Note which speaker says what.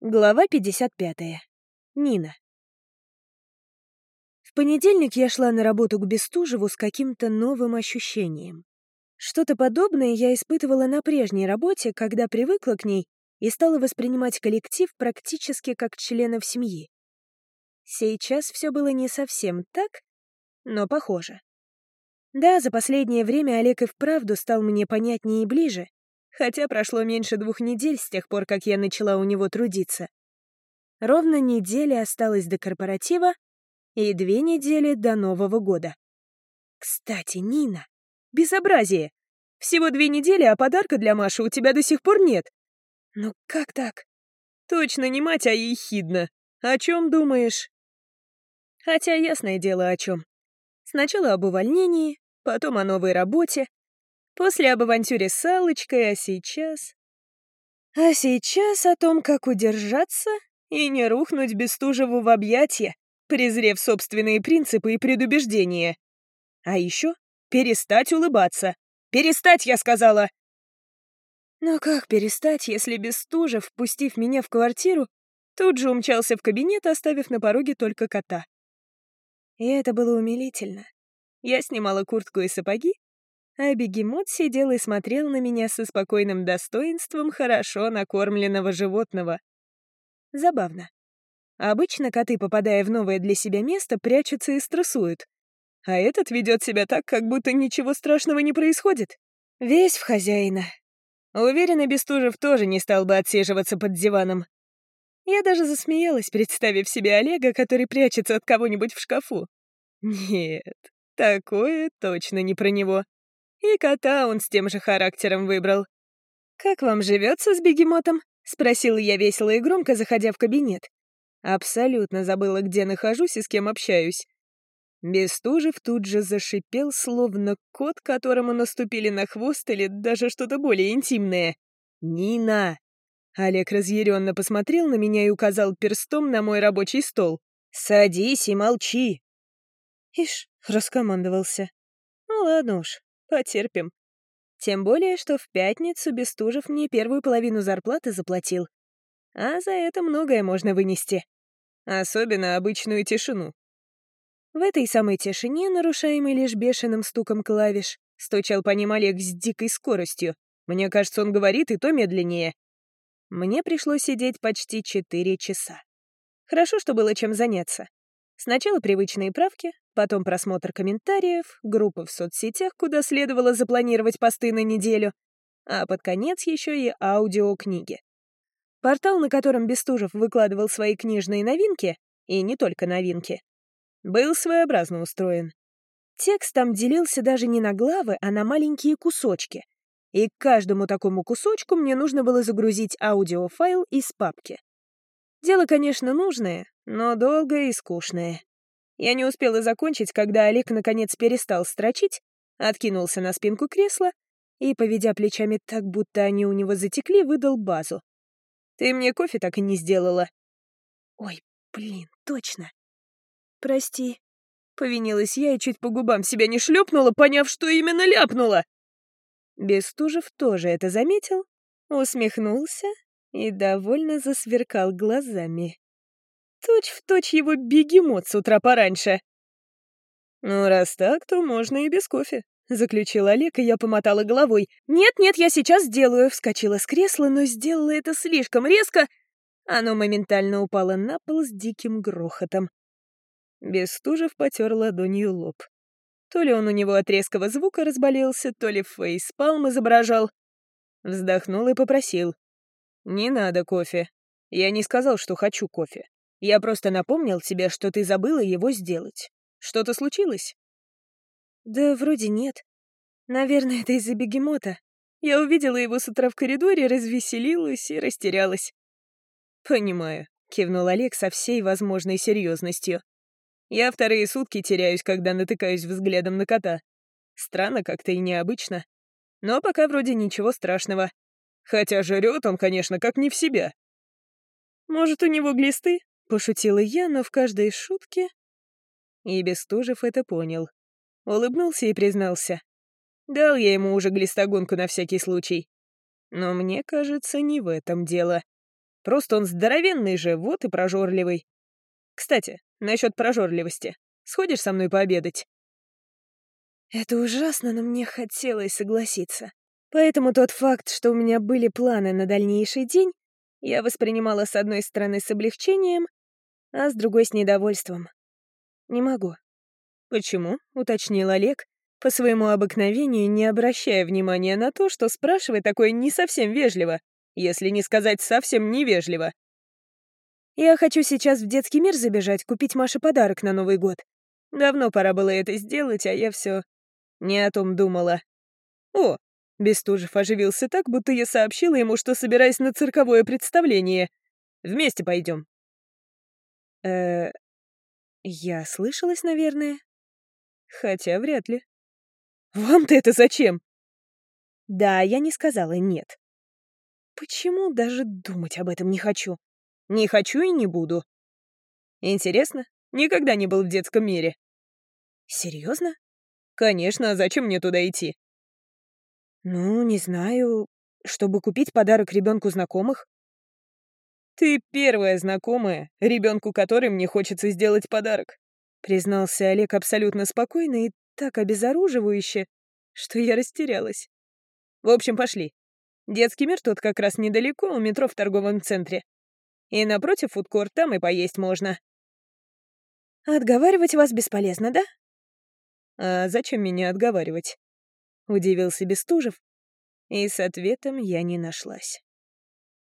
Speaker 1: Глава 55. Нина. В понедельник я шла на работу к Бестужеву с каким-то новым ощущением. Что-то подобное я испытывала на прежней работе, когда привыкла к ней и стала воспринимать коллектив практически как членов семьи. Сейчас все было не совсем так, но похоже. Да, за последнее время Олег и вправду стал мне понятнее и ближе, хотя прошло меньше двух недель с тех пор, как я начала у него трудиться. Ровно неделя осталась до корпоратива и две недели до Нового года. Кстати, Нина, безобразие! Всего две недели, а подарка для Маши у тебя до сих пор нет. Ну как так? Точно не мать, а ехидна. О чем думаешь? Хотя ясное дело о чем. Сначала об увольнении, потом о новой работе, После об авантюре с Аллочкой, а сейчас... А сейчас о том, как удержаться и не рухнуть Бестужеву в объятья, презрев собственные принципы и предубеждения. А еще перестать улыбаться. Перестать, я сказала! Но как перестать, если Бестужев, впустив меня в квартиру, тут же умчался в кабинет, оставив на пороге только кота? И это было умилительно. Я снимала куртку и сапоги, а бегемот сидел и смотрел на меня со спокойным достоинством хорошо накормленного животного. Забавно. Обычно коты, попадая в новое для себя место, прячутся и стрессуют. А этот ведет себя так, как будто ничего страшного не происходит. Весь в хозяина. Уверена, Бестужев тоже не стал бы отсиживаться под диваном. Я даже засмеялась, представив себе Олега, который прячется от кого-нибудь в шкафу. Нет, такое точно не про него. И кота он с тем же характером выбрал. «Как вам живется с бегемотом?» — спросила я весело и громко, заходя в кабинет. Абсолютно забыла, где нахожусь и с кем общаюсь. Бестужев тут же зашипел, словно кот, которому наступили на хвост или даже что-то более интимное. «Нина!» Олег разъяренно посмотрел на меня и указал перстом на мой рабочий стол. «Садись и молчи!» Ишь, раскомандовался. Ну ладно уж, Потерпим. Тем более, что в пятницу Бестужев мне первую половину зарплаты заплатил. А за это многое можно вынести. Особенно обычную тишину. В этой самой тишине, нарушаемой лишь бешеным стуком клавиш, стучал по ним Олег с дикой скоростью. Мне кажется, он говорит и то медленнее. Мне пришлось сидеть почти четыре часа. Хорошо, что было чем заняться. Сначала привычные правки, потом просмотр комментариев, группа в соцсетях, куда следовало запланировать посты на неделю, а под конец еще и аудиокниги. Портал, на котором Бестужев выкладывал свои книжные новинки, и не только новинки, был своеобразно устроен. Текст там делился даже не на главы, а на маленькие кусочки. И к каждому такому кусочку мне нужно было загрузить аудиофайл из папки. Дело, конечно, нужное, но долгое и скучное. Я не успела закончить, когда Олег наконец перестал строчить, откинулся на спинку кресла и, поведя плечами так, будто они у него затекли, выдал базу. «Ты мне кофе так и не сделала». «Ой, блин, точно. Прости». Повинилась я и чуть по губам себя не шлепнула, поняв, что именно ляпнула. Бестужев тоже это заметил, усмехнулся и довольно засверкал глазами. Точь в точь его бегемот с утра пораньше. «Ну, раз так, то можно и без кофе», — заключил Олег, и я помотала головой. «Нет-нет, я сейчас сделаю», — вскочила с кресла, но сделала это слишком резко. Оно моментально упало на пол с диким грохотом. Бестужев потер ладонью лоб. То ли он у него от резкого звука разболелся, то ли фейспалм изображал. Вздохнул и попросил. «Не надо кофе. Я не сказал, что хочу кофе. Я просто напомнил тебе, что ты забыла его сделать. Что-то случилось?» «Да вроде нет. Наверное, это из-за бегемота. Я увидела его с утра в коридоре, развеселилась и растерялась». «Понимаю», — кивнул Олег со всей возможной серьезностью. «Я вторые сутки теряюсь, когда натыкаюсь взглядом на кота. Странно как-то и необычно. Но пока вроде ничего страшного. Хотя жрет он, конечно, как не в себя. Может, у него глисты? Пошутила я, но в каждой шутке... И Бестужев это понял. Улыбнулся и признался. Дал я ему уже глистогонку на всякий случай. Но мне кажется, не в этом дело.
Speaker 2: Просто он здоровенный же, вот и прожорливый. Кстати, насчет прожорливости. Сходишь со мной пообедать?»
Speaker 1: Это ужасно, но мне хотелось согласиться. Поэтому тот факт, что у меня были планы на дальнейший день, я воспринимала с одной стороны с облегчением, а с другой с недовольством. Не могу.
Speaker 2: «Почему?» — уточнил Олег, по своему обыкновению не обращая внимания на то, что спрашивает такое не совсем вежливо, если не сказать совсем невежливо.
Speaker 1: «Я хочу сейчас в детский мир забежать, купить Маше подарок на Новый год.
Speaker 2: Давно пора было это сделать, а я все не о том думала. О, Бестужев оживился так, будто я сообщила ему, что собираюсь на цирковое представление. Вместе пойдем.
Speaker 1: Э, я слышалась, наверное.
Speaker 2: Хотя вряд ли. Вам-то это зачем?
Speaker 1: Да, я не сказала нет. Почему даже думать об этом не хочу?
Speaker 2: Не хочу и не буду. Интересно, никогда не был в детском мире.
Speaker 1: Серьезно?
Speaker 2: Конечно, а зачем мне туда идти?
Speaker 1: Ну, не знаю, чтобы купить подарок ребенку знакомых.
Speaker 2: Ты первая знакомая, ребенку которой мне хочется сделать подарок, признался Олег абсолютно спокойно и так обезоруживающе, что я растерялась. В общем, пошли. Детский мир тут как раз недалеко, у метро в торговом центре. И напротив фудкорт, там и поесть можно.
Speaker 1: Отговаривать вас бесполезно, да?
Speaker 2: «А зачем меня отговаривать?» — удивился Бестужев, и с ответом я не нашлась.